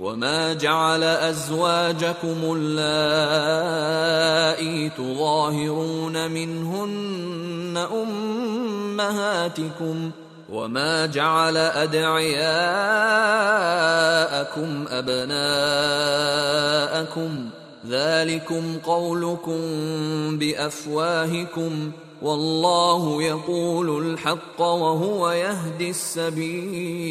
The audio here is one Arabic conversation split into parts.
وما جعل ازواجكم اللائي تظاهرون منهن امهاتكم وما جعل ادعياءكم ابناءكم ذلكم قولكم بافواهكم والله يقول الحق وهو يهدي السبيل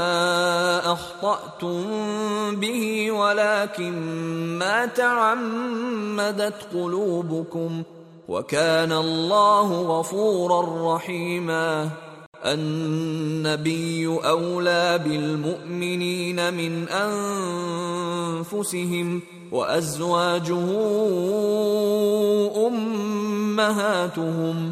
أخطأتم به ولكن ما تعمدت قلوبكم. وكان الله غفورا رحيما. النبي أولى بالمؤمنين من أنفسهم وأزواجه أمهاتهم.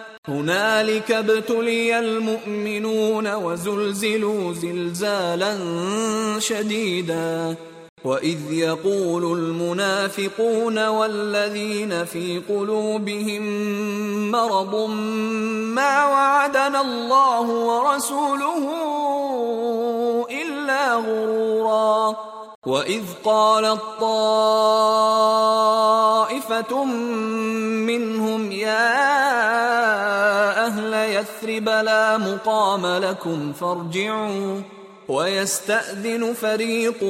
هنالك ابتلي المؤمنون وزلزلوا زلزالا شديدا. وإذ يقول المنافقون والذين في قلوبهم مرض ما وعدنا الله ورسوله إلا غرورا. وإذ قالت طائفه منهم يا يثرب لا مقام لكم فارجعوا ويستأذن فريق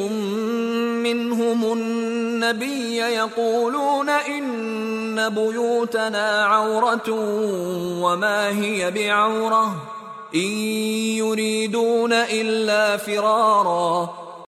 منهم النبي يقولون إن بيوتنا عورة وما هي بعورة إن يريدون إلا فرارا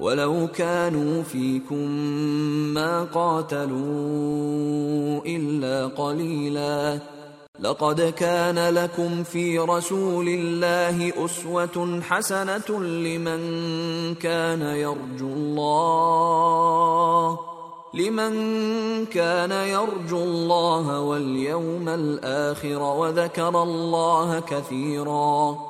ولو كانوا فيكم ما قاتلوا الا قليلا لقد كان لكم في رسول الله اسوه حسنه لمن كان يرجو الله لمن كان يرجو الله واليوم الآخر وذكر الله كثيرا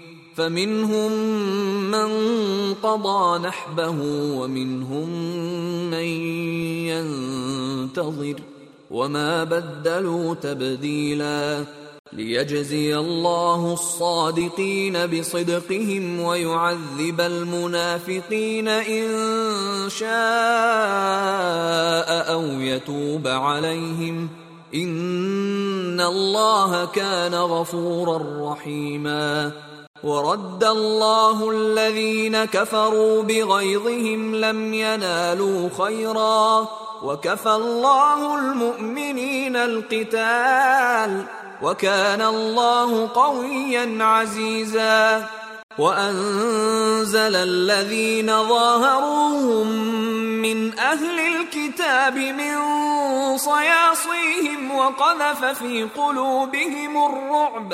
فمنهم من قضى نحبه ومنهم من ينتظر وما بدلوا تبديلا ليجزي الله الصادقين بصدقهم ويعذب المنافقين إن شاء أو يتوب عليهم. إن الله كان غفورا رحيما. ورد الله الذين كفروا بغيظهم لم ينالوا خيرا وكفى الله المؤمنين القتال وكان الله قويا عزيزا وأنزل الذين ظاهروهم من أهل الكتاب من صياصيهم وقذف في قلوبهم الرعب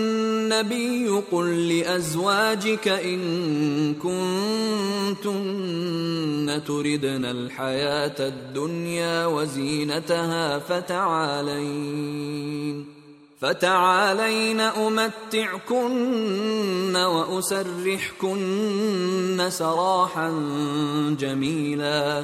النبي قل لأزواجك إن كنتن تردن الحياة الدنيا وزينتها فتعالين فتعالين أمتعكن وأسرحكن سراحا جميلا.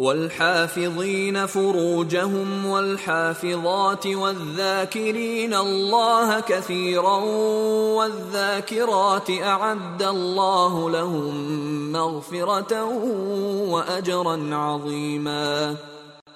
والحافظين فروجهم والحافظات والذاكرين الله كثيرا والذاكرات أعد الله لهم مغفرة واجرا عظيما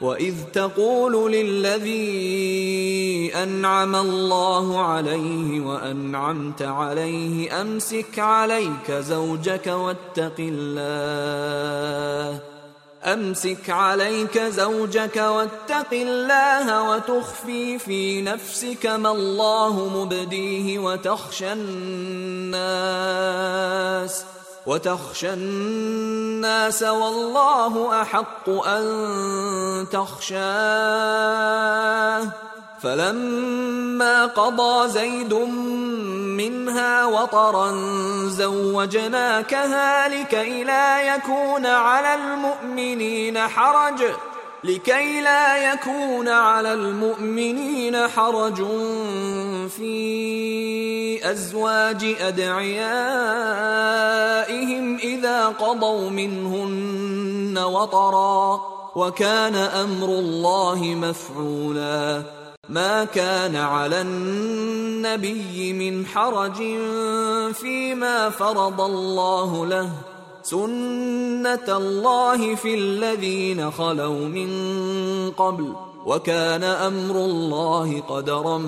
واذ تقول للذي انعم الله عليه وانعمت عليه امسك عليك زوجك واتق الله امسك عليك زوجك واتق الله وتخفي في نفسك ما الله مبديه وتخشى الناس وتخشى الناس والله أحق أن تخشاه. فلما قضى زيد منها وطرا زوجناكها لكي لا يكون على المؤمنين حرج. لكي لا يكون على المؤمنين حرج في أزواج أدعيائهم إذا قضوا منهن وطرا وكان أمر الله مفعولا. ما كان على النبي من حرج فيما فرض الله له. سنه الله في الذين خلوا من قبل وكان أمر الله قدرا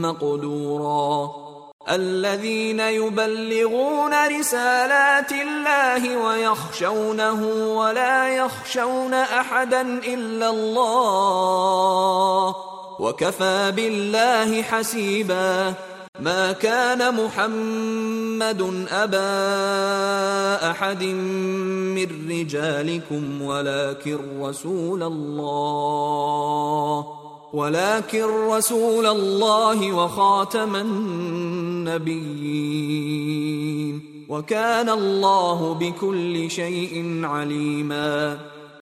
مقدورا الذين يبلغون رسالات الله ويخشونه ولا يخشون احدا الا الله وكفى بالله حسيبا ما كان محمد أبا أحد من رجالكم ولكن رسول الله ولكن رسول الله وخاتم النبي النبيين. وكان الله بكل شيء عليما.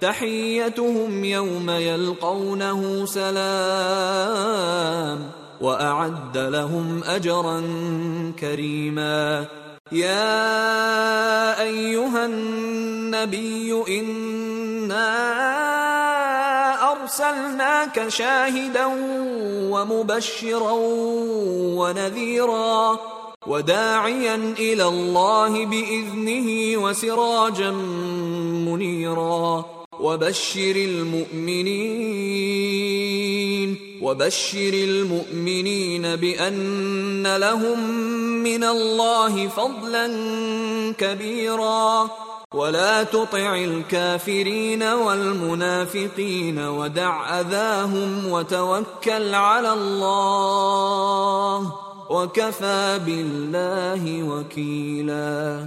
تحيتهم يوم يلقونه سلام وأعد لهم أجرا كريما. يا أيها النبي إنا أرسلناك شاهدا ومبشرا ونذيرا وداعيا إلى الله بإذنه وسراجا منيرا. وبشر المؤمنين وبشر المؤمنين بأن لهم من الله فضلا كبيرا. ولا تطع الكافرين والمنافقين ودع أذاهم وتوكل على الله. وكفى بالله وكيلا.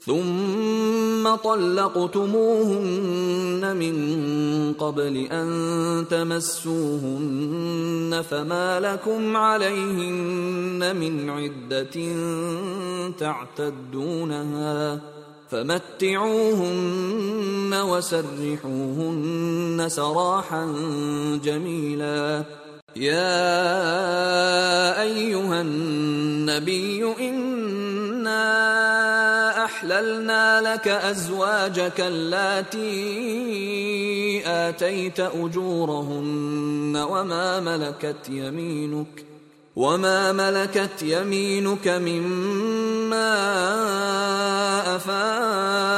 ثم طلقتموهن من قبل أن تمسوهن فما لكم عليهن من عدة تعتدونها فمتعوهن وسرحوهن سراحا جميلا يا أيها النبي إنا أحللنا لك أزواجك اللاتي آتيت أجورهن وما ملكت يمينك وما ملكت يمينك مما أفاء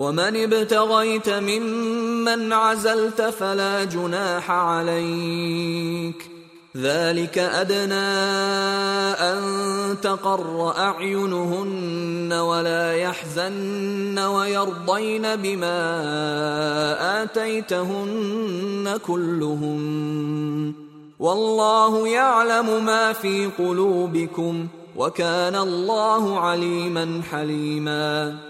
ومن ابتغيت ممن عزلت فلا جناح عليك. ذلك أدنى أن تقر أعينهن ولا يحزن ويرضين بما آتيتهن كلهم. والله يعلم ما في قلوبكم وكان الله عليما حليما.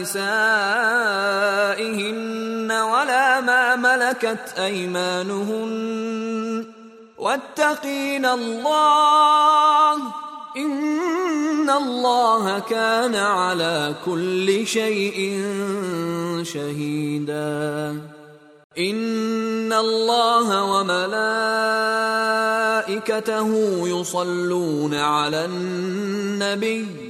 نسائهن ولا ما ملكت أيمانهن. واتقين الله. إن الله كان على كل شيء شهيدا. إن الله وملائكته يصلون على النبي.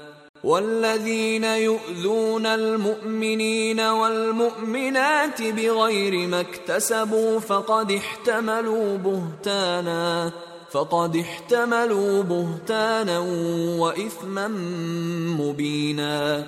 والذين يؤذون المؤمنين والمؤمنات بغير ما اكتسبوا فقد احتملوا بهتانا فقد احتملوا بهتانا واثما مبينا.